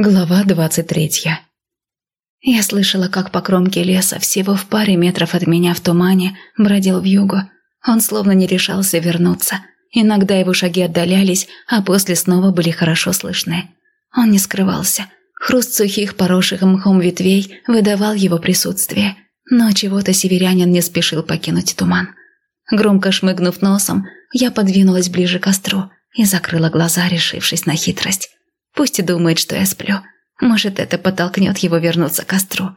Глава двадцать третья. Я слышала, как по кромке леса, всего в паре метров от меня в тумане, бродил в югу. Он словно не решался вернуться. Иногда его шаги отдалялись, а после снова были хорошо слышны. Он не скрывался. Хруст сухих, поросших мхом ветвей выдавал его присутствие. Но чего-то северянин не спешил покинуть туман. Громко шмыгнув носом, я подвинулась ближе к костру и закрыла глаза, решившись на хитрость. Пусть и думает, что я сплю. Может, это подтолкнет его вернуться к костру.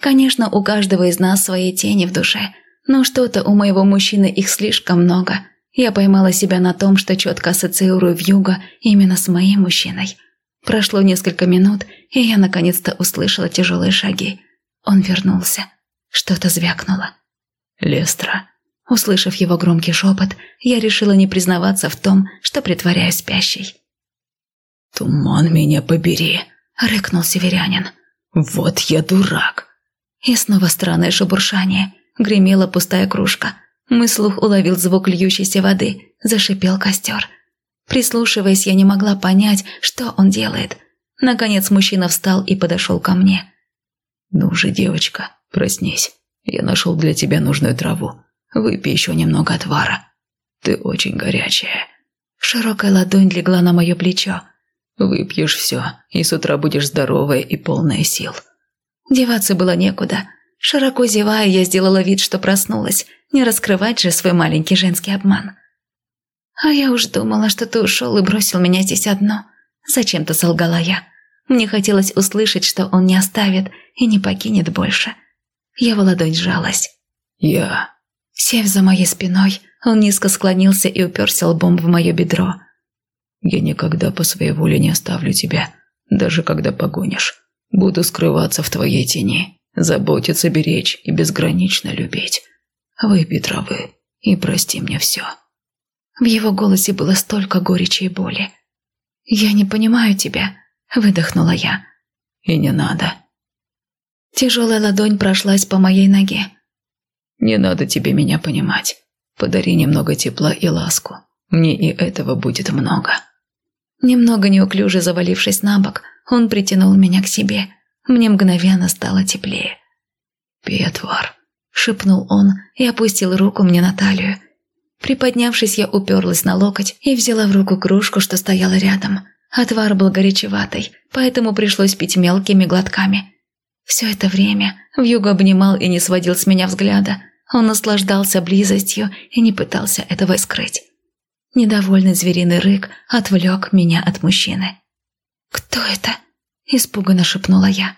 Конечно, у каждого из нас свои тени в душе, но что-то у моего мужчины их слишком много. Я поймала себя на том, что четко ассоциирую в юго именно с моим мужчиной. Прошло несколько минут, и я наконец-то услышала тяжелые шаги. Он вернулся. Что-то звякнуло. «Лестра». Услышав его громкий шепот, я решила не признаваться в том, что притворяюсь спящей. «Туман меня побери!» – рыкнул северянин. «Вот я дурак!» И снова странное шебуршание. Гремела пустая кружка. Мой слух уловил звук льющейся воды. Зашипел костер. Прислушиваясь, я не могла понять, что он делает. Наконец мужчина встал и подошел ко мне. «Ну же, девочка, проснись. Я нашел для тебя нужную траву. Выпей еще немного отвара. Ты очень горячая». Широкая ладонь легла на мое плечо. Выпьешь все, и с утра будешь здоровая и полная сил». Деваться было некуда. Широко зевая, я сделала вид, что проснулась. Не раскрывать же свой маленький женский обман. «А я уж думала, что ты ушел и бросил меня здесь одно. Зачем-то солгала я. Мне хотелось услышать, что он не оставит и не покинет больше. Его ладонь сжалась. «Я...» Сев за моей спиной, он низко склонился и уперся лбом в мое бедро. Я никогда по своей воле не оставлю тебя, даже когда погонишь. Буду скрываться в твоей тени, заботиться, беречь и безгранично любить. Выпей травы и прости мне все». В его голосе было столько горечи и боли. «Я не понимаю тебя», — выдохнула я. «И не надо». Тяжелая ладонь прошлась по моей ноге. «Не надо тебе меня понимать. Подари немного тепла и ласку. Мне и этого будет много». Немного неуклюже завалившись на бок, он притянул меня к себе. Мне мгновенно стало теплее. «Петвар», — шепнул он и опустил руку мне на талию. Приподнявшись, я уперлась на локоть и взяла в руку кружку, что стояла рядом. Отвар был горячеватый, поэтому пришлось пить мелкими глотками. Все это время Вьюга обнимал и не сводил с меня взгляда. Он наслаждался близостью и не пытался этого скрыть. Недовольный звериный рык отвлек меня от мужчины. «Кто это?» – испуганно шепнула я.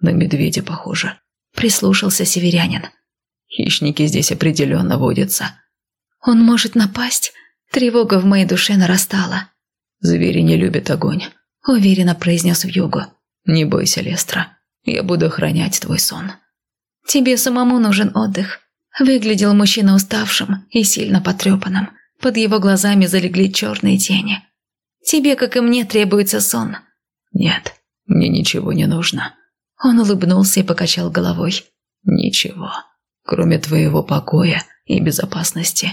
«На медведя похоже», – прислушался северянин. «Хищники здесь определенно водятся». «Он может напасть?» Тревога в моей душе нарастала. «Звери не любят огонь», – уверенно произнес Вьюгу. «Не бойся, Лестра. Я буду охранять твой сон». «Тебе самому нужен отдых». Выглядел мужчина уставшим и сильно потрепанным. Под его глазами залегли черные тени. «Тебе, как и мне, требуется сон». «Нет, мне ничего не нужно». Он улыбнулся и покачал головой. «Ничего, кроме твоего покоя и безопасности».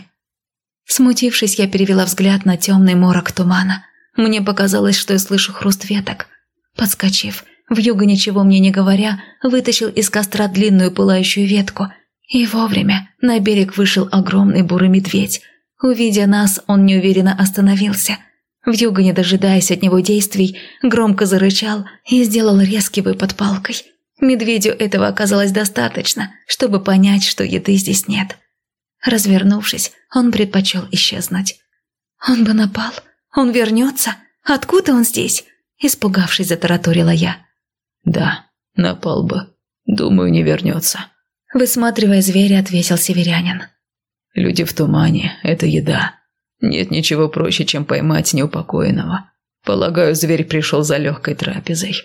Смутившись, я перевела взгляд на темный морок тумана. Мне показалось, что я слышу хруст веток. Подскочив, вьюга ничего мне не говоря, вытащил из костра длинную пылающую ветку. И вовремя на берег вышел огромный бурый медведь – Увидя нас, он неуверенно остановился. Вьюга, не дожидаясь от него действий, громко зарычал и сделал резкий выпад палкой. Медведю этого оказалось достаточно, чтобы понять, что еды здесь нет. Развернувшись, он предпочел исчезнуть. «Он бы напал? Он вернется? Откуда он здесь?» Испугавшись, затараторила я. «Да, напал бы. Думаю, не вернется». Высматривая зверя, ответил северянин. Люди в тумане – это еда. Нет ничего проще, чем поймать неупокоенного. Полагаю, зверь пришел за легкой трапезой.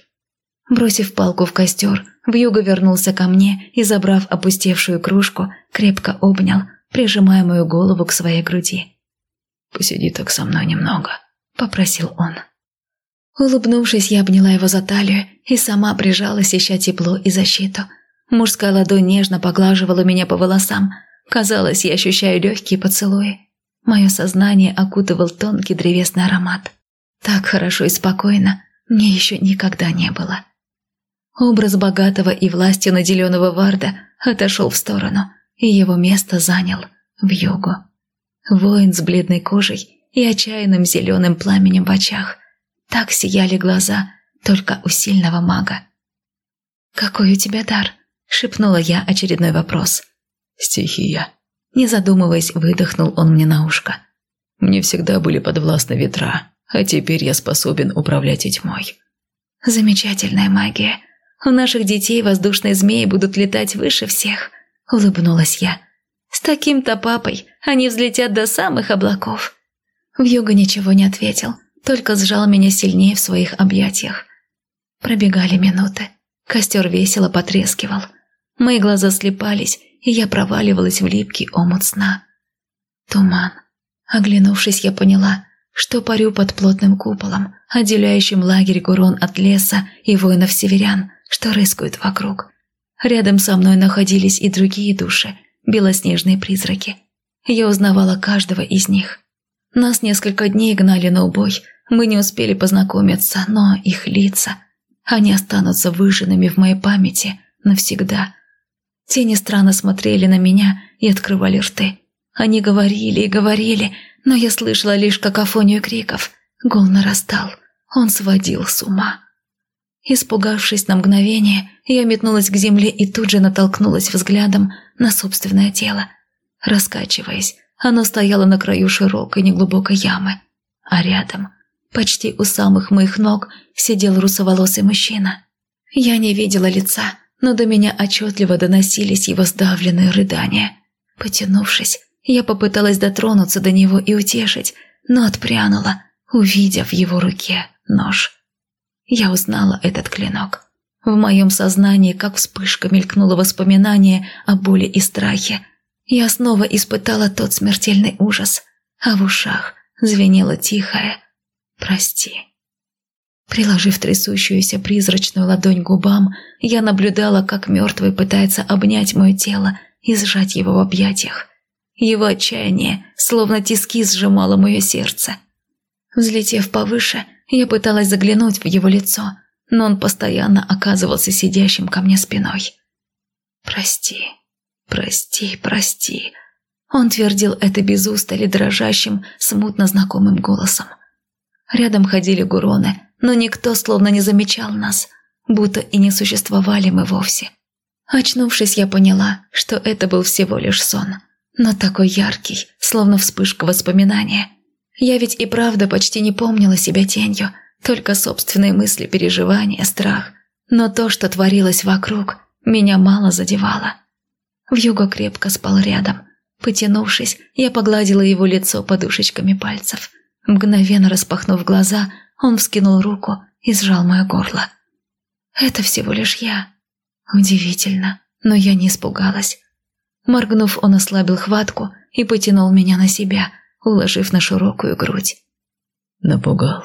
Бросив палку в костер, Вьюга вернулся ко мне и, забрав опустевшую кружку, крепко обнял, прижимая мою голову к своей груди. «Посиди так со мной немного», – попросил он. Улыбнувшись, я обняла его за талию и сама прижалась, ища тепло и защиту. Мужская ладонь нежно поглаживала меня по волосам – Казалось, я ощущаю легкие поцелуи. Мое сознание окутывал тонкий древесный аромат. Так хорошо и спокойно, мне еще никогда не было. Образ богатого и властью наделенного Варда отошел в сторону, и его место занял в югу. Воин с бледной кожей и отчаянным зеленым пламенем в очах. Так сияли глаза только у сильного мага. «Какой у тебя дар?» – шепнула я очередной вопрос. «Стихия». Не задумываясь, выдохнул он мне на ушко. «Мне всегда были подвластны ветра, а теперь я способен управлять и тьмой». «Замечательная магия. У наших детей воздушные змеи будут летать выше всех», – улыбнулась я. «С таким-то папой они взлетят до самых облаков». Вьюга ничего не ответил, только сжал меня сильнее в своих объятиях. Пробегали минуты. Костер весело потрескивал. Мои глаза слепались, и я проваливалась в липкий омут сна. Туман. Оглянувшись, я поняла, что парю под плотным куполом, отделяющим лагерь Гурон от леса и воинов-северян, что рыскают вокруг. Рядом со мной находились и другие души, белоснежные призраки. Я узнавала каждого из них. Нас несколько дней гнали на убой, мы не успели познакомиться, но их лица, они останутся выжженными в моей памяти навсегда. Тени странно смотрели на меня и открывали рты. Они говорили и говорили, но я слышала лишь какофонию криков. Гул нарастал, он сводил с ума. Испугавшись на мгновение, я метнулась к земле и тут же натолкнулась взглядом на собственное тело. Раскачиваясь, оно стояло на краю широкой неглубокой ямы, а рядом, почти у самых моих ног, сидел русоволосый мужчина. Я не видела лица, но до меня отчетливо доносились его сдавленные рыдания. Потянувшись, я попыталась дотронуться до него и утешить, но отпрянула, увидев в его руке нож. Я узнала этот клинок. В моем сознании, как вспышка, мелькнуло воспоминание о боли и страхе, я снова испытала тот смертельный ужас, а в ушах звенело тихое «Прости». Приложив трясущуюся призрачную ладонь к губам, я наблюдала, как мертвый пытается обнять мое тело и сжать его в объятиях. Его отчаяние, словно тиски, сжимало мое сердце. Взлетев повыше, я пыталась заглянуть в его лицо, но он постоянно оказывался сидящим ко мне спиной. «Прости», «Прости, прости». Он твердил это без устали дрожащим, смутно знакомым голосом. Рядом ходили гуроны, но никто словно не замечал нас, будто и не существовали мы вовсе. Очнувшись, я поняла, что это был всего лишь сон, но такой яркий, словно вспышка воспоминания. Я ведь и правда почти не помнила себя тенью, только собственные мысли, переживания, страх. Но то, что творилось вокруг, меня мало задевало. Вьюго крепко спал рядом. Потянувшись, я погладила его лицо подушечками пальцев. Мгновенно распахнув глаза, он вскинул руку и сжал мое горло. «Это всего лишь я». Удивительно, но я не испугалась. Моргнув, он ослабил хватку и потянул меня на себя, уложив на широкую грудь. «Напугал?»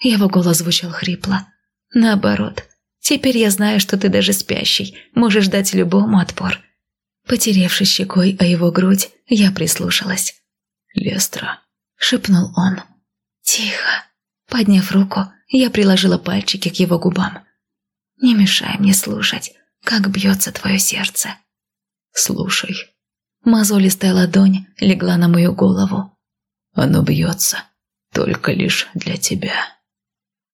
Его голос звучал хрипло. «Наоборот, теперь я знаю, что ты даже спящий, можешь дать любому отпор. Потеревшись щекой о его грудь, я прислушалась. «Лестра», — шепнул он. «Тихо». Подняв руку, я приложила пальчики к его губам. «Не мешай мне слушать, как бьется твое сердце». «Слушай». Мозолистая ладонь легла на мою голову. «Оно бьется только лишь для тебя».